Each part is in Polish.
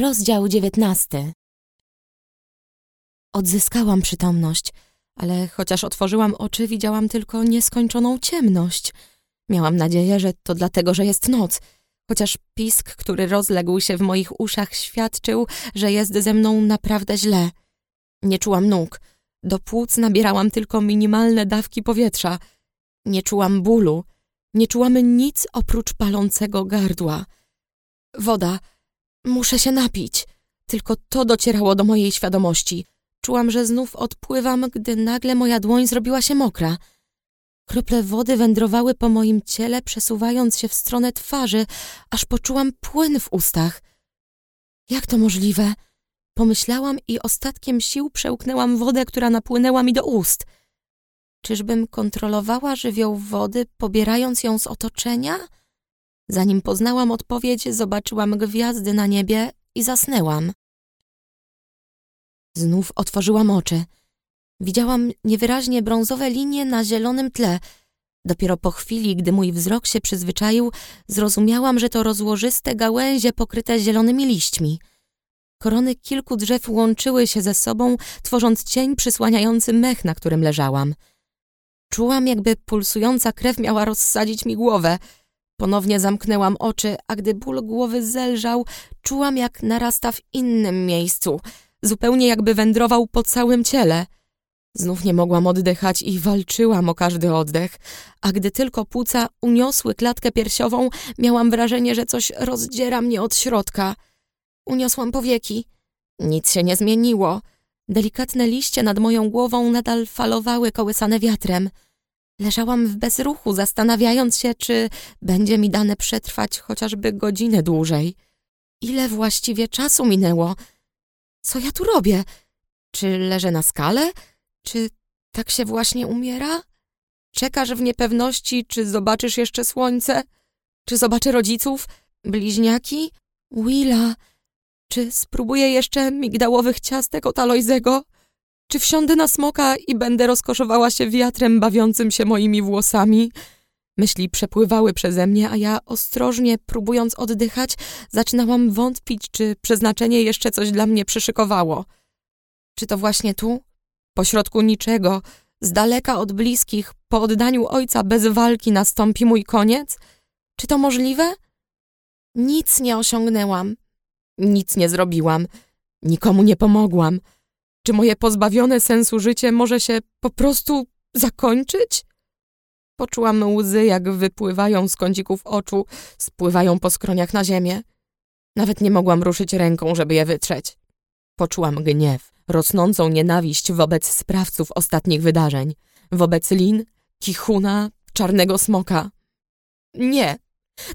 Rozdział dziewiętnasty Odzyskałam przytomność, ale chociaż otworzyłam oczy, widziałam tylko nieskończoną ciemność. Miałam nadzieję, że to dlatego, że jest noc, chociaż pisk, który rozległ się w moich uszach, świadczył, że jest ze mną naprawdę źle. Nie czułam nóg. Do płuc nabierałam tylko minimalne dawki powietrza. Nie czułam bólu. Nie czułam nic oprócz palącego gardła. Woda. Muszę się napić. Tylko to docierało do mojej świadomości. Czułam, że znów odpływam, gdy nagle moja dłoń zrobiła się mokra. Krople wody wędrowały po moim ciele, przesuwając się w stronę twarzy, aż poczułam płyn w ustach. Jak to możliwe? Pomyślałam i ostatkiem sił przełknęłam wodę, która napłynęła mi do ust. Czyżbym kontrolowała żywioł wody, pobierając ją z otoczenia? Zanim poznałam odpowiedź, zobaczyłam gwiazdy na niebie i zasnęłam. Znów otworzyłam oczy. Widziałam niewyraźnie brązowe linie na zielonym tle. Dopiero po chwili, gdy mój wzrok się przyzwyczaił, zrozumiałam, że to rozłożyste gałęzie pokryte zielonymi liśćmi. Korony kilku drzew łączyły się ze sobą, tworząc cień przysłaniający mech, na którym leżałam. Czułam, jakby pulsująca krew miała rozsadzić mi głowę. Ponownie zamknęłam oczy, a gdy ból głowy zelżał, czułam, jak narasta w innym miejscu, zupełnie jakby wędrował po całym ciele. Znów nie mogłam oddychać i walczyłam o każdy oddech, a gdy tylko płuca uniosły klatkę piersiową, miałam wrażenie, że coś rozdziera mnie od środka. Uniosłam powieki. Nic się nie zmieniło. Delikatne liście nad moją głową nadal falowały kołysane wiatrem. Leżałam w bezruchu, zastanawiając się, czy będzie mi dane przetrwać chociażby godzinę dłużej. Ile właściwie czasu minęło? Co ja tu robię? Czy leżę na skale? Czy tak się właśnie umiera? Czekasz w niepewności, czy zobaczysz jeszcze słońce? Czy zobaczę rodziców? Bliźniaki? Willa? Czy spróbuję jeszcze migdałowych ciastek od Alojzego? Czy wsiądę na smoka i będę rozkoszowała się wiatrem bawiącym się moimi włosami? Myśli przepływały przeze mnie, a ja ostrożnie, próbując oddychać, zaczynałam wątpić, czy przeznaczenie jeszcze coś dla mnie przyszykowało. Czy to właśnie tu, pośrodku niczego, z daleka od bliskich, po oddaniu ojca bez walki nastąpi mój koniec? Czy to możliwe? Nic nie osiągnęłam. Nic nie zrobiłam. Nikomu nie pomogłam. Czy moje pozbawione sensu życie może się po prostu zakończyć? Poczułam łzy, jak wypływają z kącików oczu, spływają po skroniach na ziemię. Nawet nie mogłam ruszyć ręką, żeby je wytrzeć. Poczułam gniew, rosnącą nienawiść wobec sprawców ostatnich wydarzeń, wobec Lin, Kichuna, Czarnego Smoka. Nie,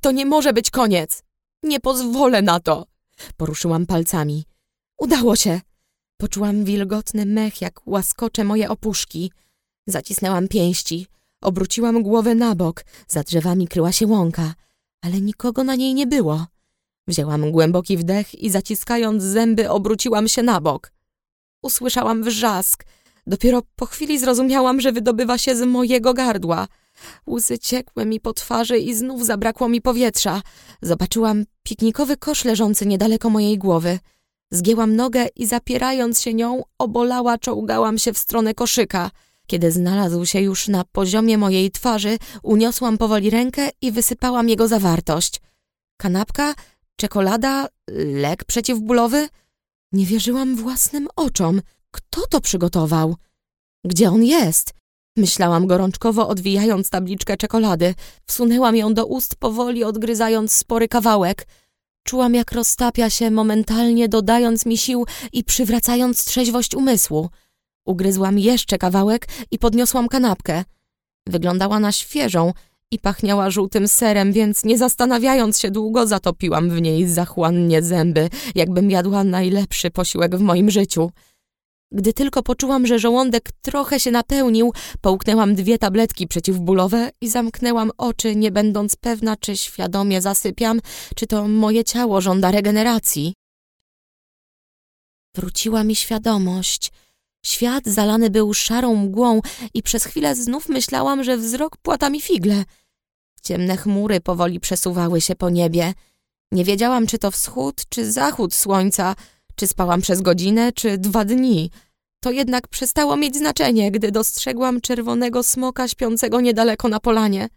to nie może być koniec. Nie pozwolę na to. Poruszyłam palcami. Udało się. Poczułam wilgotny mech, jak łaskocze moje opuszki. Zacisnęłam pięści. Obróciłam głowę na bok. Za drzewami kryła się łąka, ale nikogo na niej nie było. Wzięłam głęboki wdech i zaciskając zęby obróciłam się na bok. Usłyszałam wrzask. Dopiero po chwili zrozumiałam, że wydobywa się z mojego gardła. Łzy ciekły mi po twarzy i znów zabrakło mi powietrza. Zobaczyłam piknikowy kosz leżący niedaleko mojej głowy. Zgięłam nogę i zapierając się nią, obolała czołgałam się w stronę koszyka. Kiedy znalazł się już na poziomie mojej twarzy, uniosłam powoli rękę i wysypałam jego zawartość. Kanapka, czekolada, lek przeciwbólowy? Nie wierzyłam własnym oczom. Kto to przygotował? Gdzie on jest? Myślałam gorączkowo, odwijając tabliczkę czekolady. Wsunęłam ją do ust, powoli odgryzając spory kawałek. Czułam, jak roztapia się, momentalnie dodając mi sił i przywracając trzeźwość umysłu. Ugryzłam jeszcze kawałek i podniosłam kanapkę. Wyglądała na świeżą i pachniała żółtym serem, więc nie zastanawiając się długo, zatopiłam w niej zachłannie zęby, jakbym jadła najlepszy posiłek w moim życiu. Gdy tylko poczułam, że żołądek trochę się napełnił, połknęłam dwie tabletki przeciwbólowe i zamknęłam oczy, nie będąc pewna, czy świadomie zasypiam, czy to moje ciało żąda regeneracji. Wróciła mi świadomość. Świat zalany był szarą mgłą i przez chwilę znów myślałam, że wzrok płata mi figle. Ciemne chmury powoli przesuwały się po niebie. Nie wiedziałam, czy to wschód, czy zachód słońca, czy spałam przez godzinę, czy dwa dni. To jednak przestało mieć znaczenie, gdy dostrzegłam czerwonego smoka śpiącego niedaleko na polanie.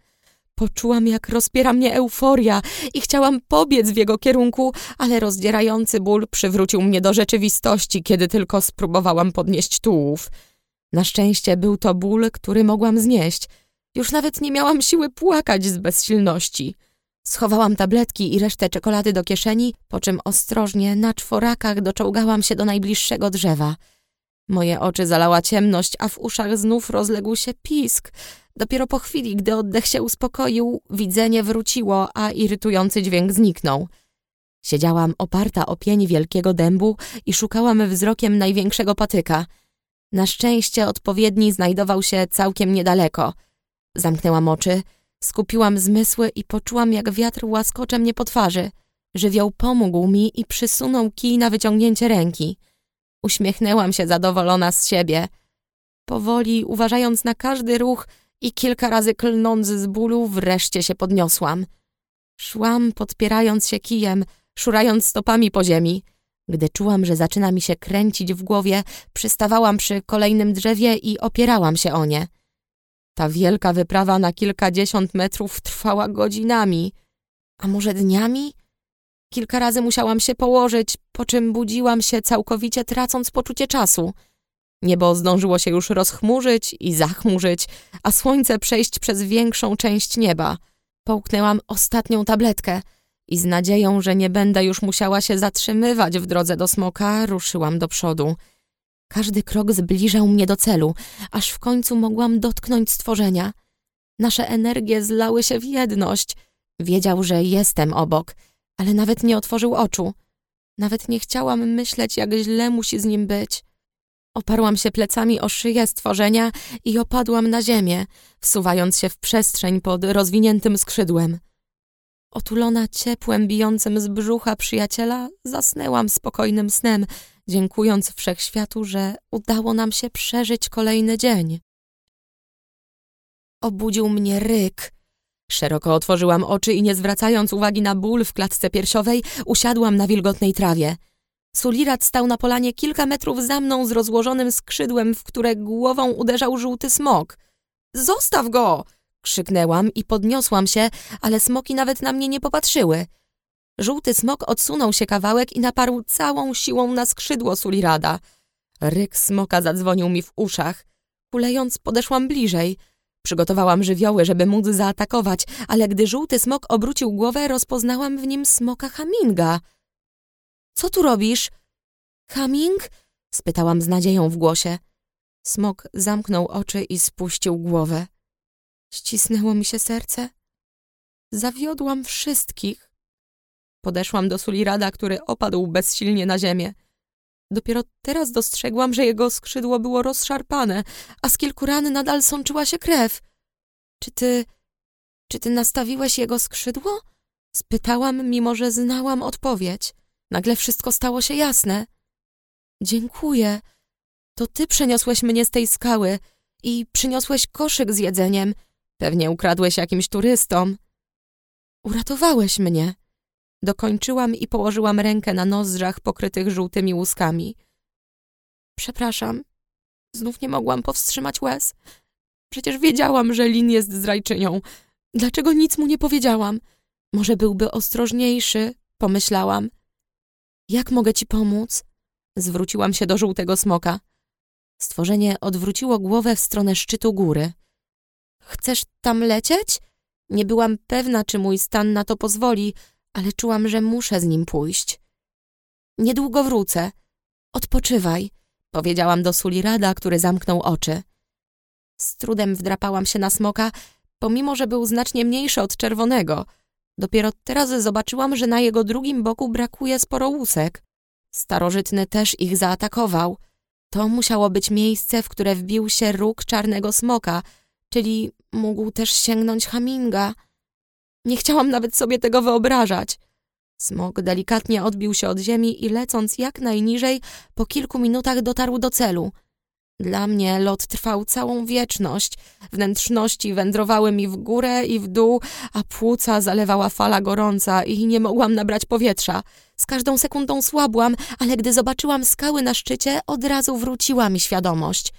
Poczułam, jak rozpiera mnie euforia i chciałam pobiec w jego kierunku, ale rozdzierający ból przywrócił mnie do rzeczywistości, kiedy tylko spróbowałam podnieść tułów. Na szczęście był to ból, który mogłam znieść. Już nawet nie miałam siły płakać z bezsilności. Schowałam tabletki i resztę czekolady do kieszeni, po czym ostrożnie na czworakach doczołgałam się do najbliższego drzewa. Moje oczy zalała ciemność, a w uszach znów rozległ się pisk. Dopiero po chwili, gdy oddech się uspokoił, widzenie wróciło, a irytujący dźwięk zniknął. Siedziałam oparta o pień wielkiego dębu i szukałam wzrokiem największego patyka. Na szczęście odpowiedni znajdował się całkiem niedaleko. Zamknęłam oczy, skupiłam zmysły i poczułam, jak wiatr łaskocze mnie po twarzy. Żywioł pomógł mi i przysunął kij na wyciągnięcie ręki. Uśmiechnęłam się zadowolona z siebie. Powoli, uważając na każdy ruch i kilka razy klnąc z bólu, wreszcie się podniosłam. Szłam, podpierając się kijem, szurając stopami po ziemi. Gdy czułam, że zaczyna mi się kręcić w głowie, przystawałam przy kolejnym drzewie i opierałam się o nie. Ta wielka wyprawa na kilkadziesiąt metrów trwała godzinami, a może dniami? Kilka razy musiałam się położyć, po czym budziłam się całkowicie tracąc poczucie czasu. Niebo zdążyło się już rozchmurzyć i zachmurzyć, a słońce przejść przez większą część nieba. Połknęłam ostatnią tabletkę i z nadzieją, że nie będę już musiała się zatrzymywać w drodze do smoka, ruszyłam do przodu. Każdy krok zbliżał mnie do celu, aż w końcu mogłam dotknąć stworzenia. Nasze energie zlały się w jedność. Wiedział, że jestem obok – ale nawet nie otworzył oczu. Nawet nie chciałam myśleć, jak źle musi z nim być. Oparłam się plecami o szyję stworzenia i opadłam na ziemię, wsuwając się w przestrzeń pod rozwiniętym skrzydłem. Otulona ciepłem bijącym z brzucha przyjaciela, zasnęłam spokojnym snem, dziękując wszechświatu, że udało nam się przeżyć kolejny dzień. Obudził mnie ryk. Szeroko otworzyłam oczy i nie zwracając uwagi na ból w klatce piersiowej, usiadłam na wilgotnej trawie. Sulirat stał na polanie kilka metrów za mną z rozłożonym skrzydłem, w które głową uderzał żółty smok. Zostaw go! krzyknęłam i podniosłam się, ale smoki nawet na mnie nie popatrzyły. Żółty smok odsunął się kawałek i naparł całą siłą na skrzydło Sulirada. Ryk smoka zadzwonił mi w uszach. Kulejąc podeszłam bliżej – Przygotowałam żywioły, żeby móc zaatakować, ale gdy żółty smok obrócił głowę, rozpoznałam w nim smoka Haminga. Co tu robisz? Haming? spytałam z nadzieją w głosie. Smok zamknął oczy i spuścił głowę. Ścisnęło mi się serce. Zawiodłam wszystkich. Podeszłam do Sulirada, który opadł bezsilnie na ziemię. Dopiero teraz dostrzegłam, że jego skrzydło było rozszarpane, a z kilku ran nadal sączyła się krew. Czy ty... czy ty nastawiłeś jego skrzydło? Spytałam, mimo że znałam odpowiedź. Nagle wszystko stało się jasne. Dziękuję. To ty przeniosłeś mnie z tej skały i przyniosłeś koszyk z jedzeniem. Pewnie ukradłeś jakimś turystom. Uratowałeś mnie. Dokończyłam i położyłam rękę na nozdrzach pokrytych żółtymi łuskami. Przepraszam. Znów nie mogłam powstrzymać łez. Przecież wiedziałam, że Lin jest zdrajczynią. Dlaczego nic mu nie powiedziałam? Może byłby ostrożniejszy, pomyślałam. Jak mogę ci pomóc? Zwróciłam się do żółtego smoka. Stworzenie odwróciło głowę w stronę szczytu góry. Chcesz tam lecieć? Nie byłam pewna, czy mój stan na to pozwoli, ale czułam, że muszę z nim pójść. Niedługo wrócę. Odpoczywaj, powiedziałam do Sulirada, który zamknął oczy. Z trudem wdrapałam się na smoka, pomimo, że był znacznie mniejszy od czerwonego. Dopiero teraz zobaczyłam, że na jego drugim boku brakuje sporo łusek. Starożytny też ich zaatakował. To musiało być miejsce, w które wbił się róg czarnego smoka, czyli mógł też sięgnąć Haminga. Nie chciałam nawet sobie tego wyobrażać. Smok delikatnie odbił się od ziemi i lecąc jak najniżej, po kilku minutach dotarł do celu. Dla mnie lot trwał całą wieczność. Wnętrzności wędrowały mi w górę i w dół, a płuca zalewała fala gorąca i nie mogłam nabrać powietrza. Z każdą sekundą słabłam, ale gdy zobaczyłam skały na szczycie, od razu wróciła mi świadomość,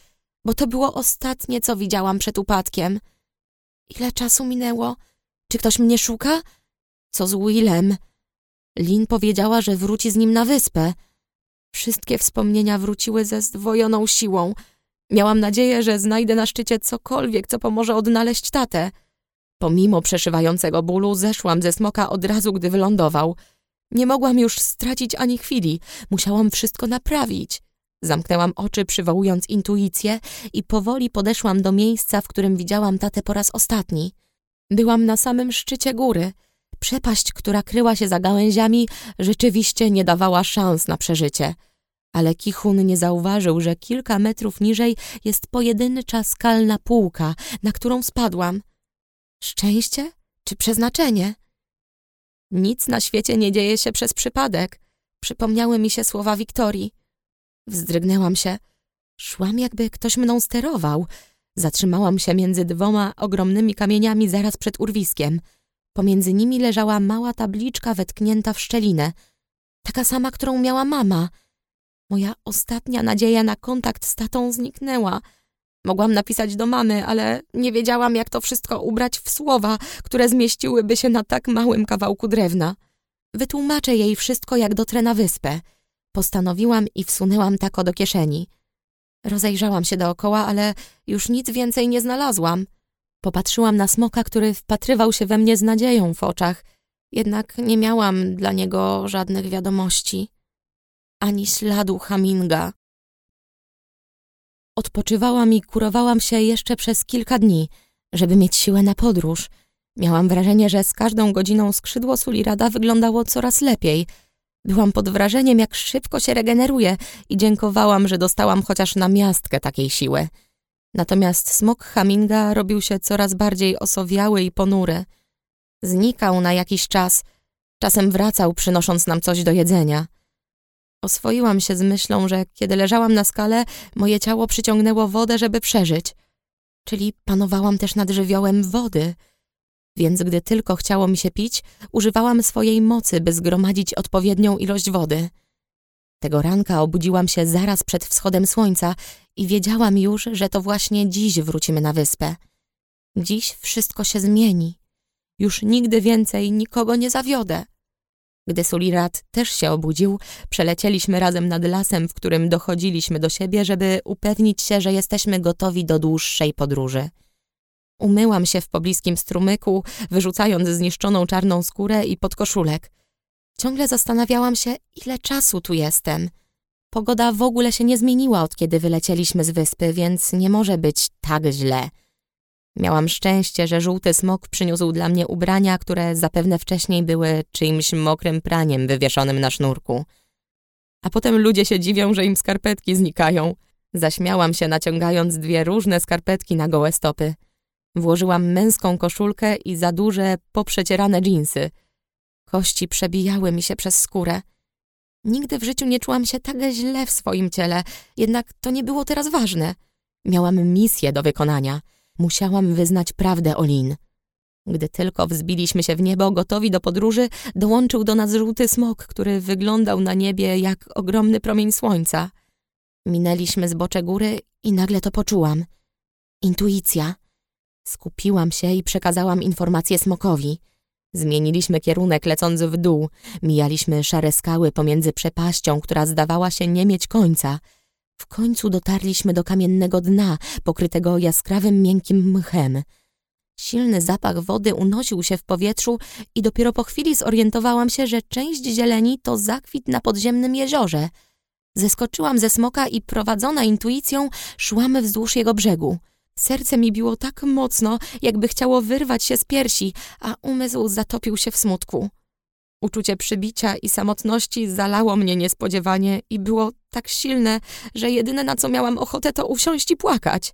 bo to było ostatnie, co widziałam przed upadkiem. Ile czasu minęło? Czy ktoś mnie szuka? Co z Willem? Lin powiedziała, że wróci z nim na wyspę. Wszystkie wspomnienia wróciły ze zdwojoną siłą. Miałam nadzieję, że znajdę na szczycie cokolwiek, co pomoże odnaleźć tatę. Pomimo przeszywającego bólu zeszłam ze smoka od razu, gdy wylądował. Nie mogłam już stracić ani chwili. Musiałam wszystko naprawić. Zamknęłam oczy, przywołując intuicję i powoli podeszłam do miejsca, w którym widziałam tatę po raz ostatni. Byłam na samym szczycie góry. Przepaść, która kryła się za gałęziami, rzeczywiście nie dawała szans na przeżycie. Ale Kichun nie zauważył, że kilka metrów niżej jest pojedyncza skalna półka, na którą spadłam. Szczęście czy przeznaczenie? Nic na świecie nie dzieje się przez przypadek. Przypomniały mi się słowa Wiktorii. Wzdrygnęłam się. Szłam, jakby ktoś mną sterował. Zatrzymałam się między dwoma ogromnymi kamieniami zaraz przed urwiskiem. Pomiędzy nimi leżała mała tabliczka wetknięta w szczelinę. Taka sama, którą miała mama. Moja ostatnia nadzieja na kontakt z tatą zniknęła. Mogłam napisać do mamy, ale nie wiedziałam, jak to wszystko ubrać w słowa, które zmieściłyby się na tak małym kawałku drewna. Wytłumaczę jej wszystko, jak dotrę na wyspę. Postanowiłam i wsunęłam tako do kieszeni. Rozejrzałam się dookoła, ale już nic więcej nie znalazłam. Popatrzyłam na smoka, który wpatrywał się we mnie z nadzieją w oczach, jednak nie miałam dla niego żadnych wiadomości. Ani śladu Haminga. Odpoczywałam i kurowałam się jeszcze przez kilka dni, żeby mieć siłę na podróż. Miałam wrażenie, że z każdą godziną skrzydło Sulirada wyglądało coraz lepiej. Byłam pod wrażeniem, jak szybko się regeneruje i dziękowałam, że dostałam chociaż na miastkę takiej siły. Natomiast smok Haminga robił się coraz bardziej osowiały i ponury. Znikał na jakiś czas, czasem wracał, przynosząc nam coś do jedzenia. Oswoiłam się z myślą, że kiedy leżałam na skale, moje ciało przyciągnęło wodę, żeby przeżyć. Czyli panowałam też nad żywiołem wody. Więc gdy tylko chciało mi się pić, używałam swojej mocy, by zgromadzić odpowiednią ilość wody. Tego ranka obudziłam się zaraz przed wschodem słońca i wiedziałam już, że to właśnie dziś wrócimy na wyspę. Dziś wszystko się zmieni. Już nigdy więcej nikogo nie zawiodę. Gdy Sulirat też się obudził, przelecieliśmy razem nad lasem, w którym dochodziliśmy do siebie, żeby upewnić się, że jesteśmy gotowi do dłuższej podróży. Umyłam się w pobliskim strumyku, wyrzucając zniszczoną czarną skórę i podkoszulek. Ciągle zastanawiałam się, ile czasu tu jestem. Pogoda w ogóle się nie zmieniła od kiedy wylecieliśmy z wyspy, więc nie może być tak źle. Miałam szczęście, że żółty smok przyniósł dla mnie ubrania, które zapewne wcześniej były czyimś mokrym praniem wywieszonym na sznurku. A potem ludzie się dziwią, że im skarpetki znikają. Zaśmiałam się, naciągając dwie różne skarpetki na gołe stopy. Włożyłam męską koszulkę i za duże, poprzecierane dżinsy. Kości przebijały mi się przez skórę. Nigdy w życiu nie czułam się tak źle w swoim ciele, jednak to nie było teraz ważne. Miałam misję do wykonania. Musiałam wyznać prawdę o Lin. Gdy tylko wzbiliśmy się w niebo, gotowi do podróży, dołączył do nas żółty smok, który wyglądał na niebie jak ogromny promień słońca. Minęliśmy zbocze góry i nagle to poczułam. Intuicja. Skupiłam się i przekazałam informację smokowi. Zmieniliśmy kierunek lecąc w dół. Mijaliśmy szare skały pomiędzy przepaścią, która zdawała się nie mieć końca. W końcu dotarliśmy do kamiennego dna, pokrytego jaskrawym, miękkim mchem. Silny zapach wody unosił się w powietrzu i dopiero po chwili zorientowałam się, że część zieleni to zakwit na podziemnym jeziorze. Zeskoczyłam ze smoka i prowadzona intuicją szłam wzdłuż jego brzegu. Serce mi biło tak mocno, jakby chciało wyrwać się z piersi, a umysł zatopił się w smutku. Uczucie przybicia i samotności zalało mnie niespodziewanie i było tak silne, że jedyne na co miałam ochotę to usiąść i płakać.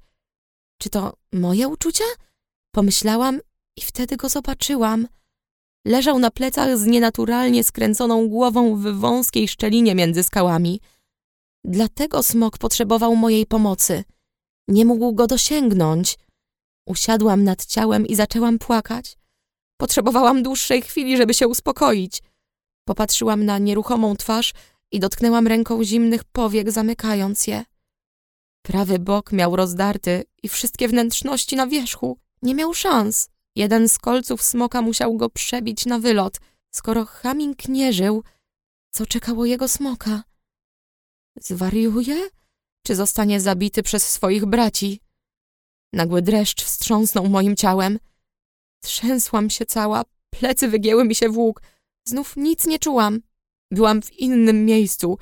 Czy to moje uczucia? Pomyślałam i wtedy go zobaczyłam. Leżał na plecach z nienaturalnie skręconą głową w wąskiej szczelinie między skałami. Dlatego smok potrzebował mojej pomocy – Nie mógł go dosięgnąć. Usiadłam nad ciałem i zaczęłam płakać. Potrzebowałam dłuższej chwili, żeby się uspokoić. Popatrzyłam na nieruchomą twarz i dotknęłam ręką zimnych powiek, zamykając je. Prawy bok miał rozdarty i wszystkie wnętrzności na wierzchu. Nie miał szans. Jeden z kolców smoka musiał go przebić na wylot. Skoro Haming nie żył, co czekało jego smoka? Zwariuje? Czy zostanie zabity przez swoich braci? Nagły dreszcz wstrząsnął moim ciałem. Trzęsłam się cała, plecy wygięły mi się w łuk. Znów nic nie czułam. Byłam w innym miejscu.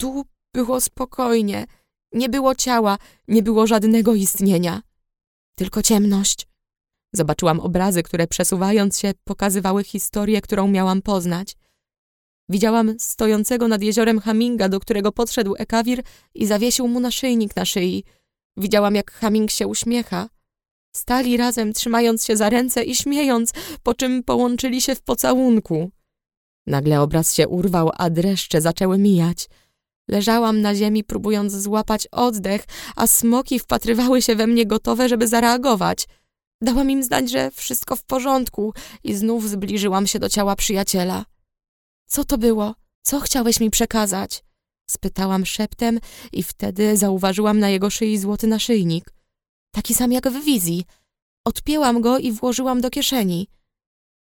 Tu było spokojnie. Nie było ciała, nie było żadnego istnienia. Tylko ciemność. Zobaczyłam obrazy, które przesuwając się pokazywały historię, którą miałam poznać. Widziałam stojącego nad jeziorem Haminga, do którego podszedł Ekawir i zawiesił mu naszyjnik na szyi. Widziałam, jak Haming się uśmiecha. Stali razem, trzymając się za ręce i śmiejąc, po czym połączyli się w pocałunku. Nagle obraz się urwał, a dreszcze zaczęły mijać. Leżałam na ziemi, próbując złapać oddech, a smoki wpatrywały się we mnie gotowe, żeby zareagować. Dałam im znać, że wszystko w porządku i znów zbliżyłam się do ciała przyjaciela. Co to było? Co chciałeś mi przekazać? Spytałam szeptem i wtedy zauważyłam na jego szyi złoty naszyjnik. Taki sam jak w wizji. Odpięłam go i włożyłam do kieszeni.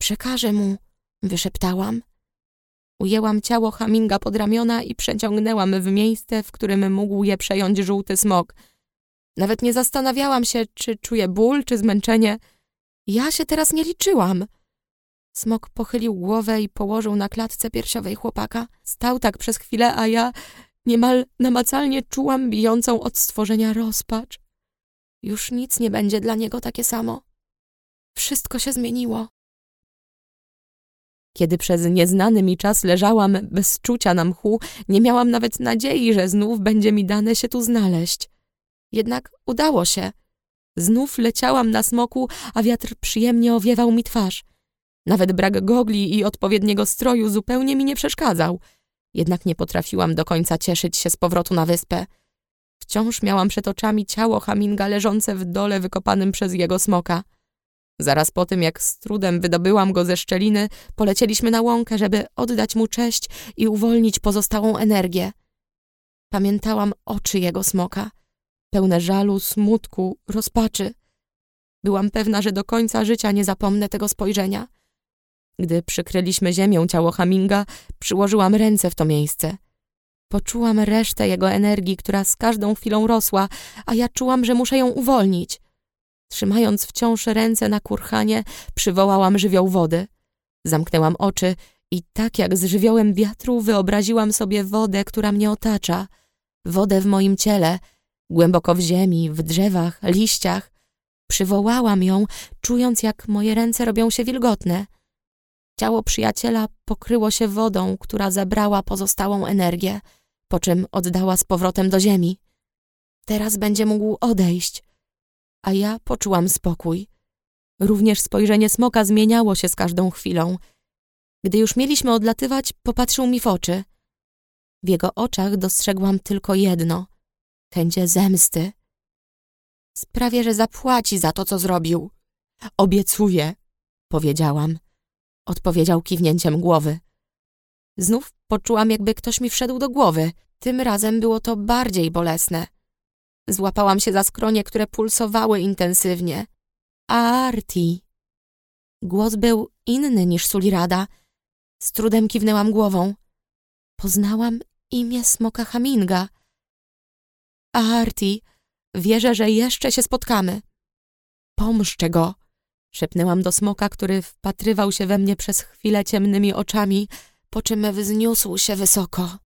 Przekażę mu, wyszeptałam. Ujęłam ciało Haminga pod ramiona i przeciągnęłam w miejsce, w którym mógł je przejąć żółty smok. Nawet nie zastanawiałam się, czy czuję ból, czy zmęczenie. Ja się teraz nie liczyłam. Smok pochylił głowę i położył na klatce piersiowej chłopaka. Stał tak przez chwilę, a ja niemal namacalnie czułam bijącą od stworzenia rozpacz. Już nic nie będzie dla niego takie samo. Wszystko się zmieniło. Kiedy przez nieznany mi czas leżałam bez czucia na mchu, nie miałam nawet nadziei, że znów będzie mi dane się tu znaleźć. Jednak udało się. Znów leciałam na smoku, a wiatr przyjemnie owiewał mi twarz. Nawet brak gogli i odpowiedniego stroju zupełnie mi nie przeszkadzał. Jednak nie potrafiłam do końca cieszyć się z powrotu na wyspę. Wciąż miałam przed oczami ciało Haminga leżące w dole wykopanym przez jego smoka. Zaraz po tym, jak z trudem wydobyłam go ze szczeliny, polecieliśmy na łąkę, żeby oddać mu cześć i uwolnić pozostałą energię. Pamiętałam oczy jego smoka, pełne żalu, smutku, rozpaczy. Byłam pewna, że do końca życia nie zapomnę tego spojrzenia. Gdy przykryliśmy ziemią ciało Haminga, przyłożyłam ręce w to miejsce. Poczułam resztę jego energii, która z każdą chwilą rosła, a ja czułam, że muszę ją uwolnić. Trzymając wciąż ręce na kurhanie, przywołałam żywioł wody. Zamknęłam oczy i tak jak z żywiołem wiatru wyobraziłam sobie wodę, która mnie otacza. Wodę w moim ciele, głęboko w ziemi, w drzewach, liściach. Przywołałam ją, czując jak moje ręce robią się wilgotne. Ciało przyjaciela pokryło się wodą, która zabrała pozostałą energię, po czym oddała z powrotem do ziemi. Teraz będzie mógł odejść, a ja poczułam spokój. Również spojrzenie smoka zmieniało się z każdą chwilą. Gdy już mieliśmy odlatywać, popatrzył mi w oczy. W jego oczach dostrzegłam tylko jedno – chęcie zemsty. Sprawię, że zapłaci za to, co zrobił. Obiecuję, powiedziałam. Odpowiedział kiwnięciem głowy. Znów poczułam, jakby ktoś mi wszedł do głowy. Tym razem było to bardziej bolesne. Złapałam się za skronie, które pulsowały intensywnie. Arti. Głos był inny niż Sulirada. Z trudem kiwnęłam głową. Poznałam imię smoka Haminga. Arti, wierzę, że jeszcze się spotkamy. Pomszczę go, szepnęłam do smoka, który wpatrywał się we mnie przez chwilę ciemnymi oczami, po czym wzniósł się wysoko.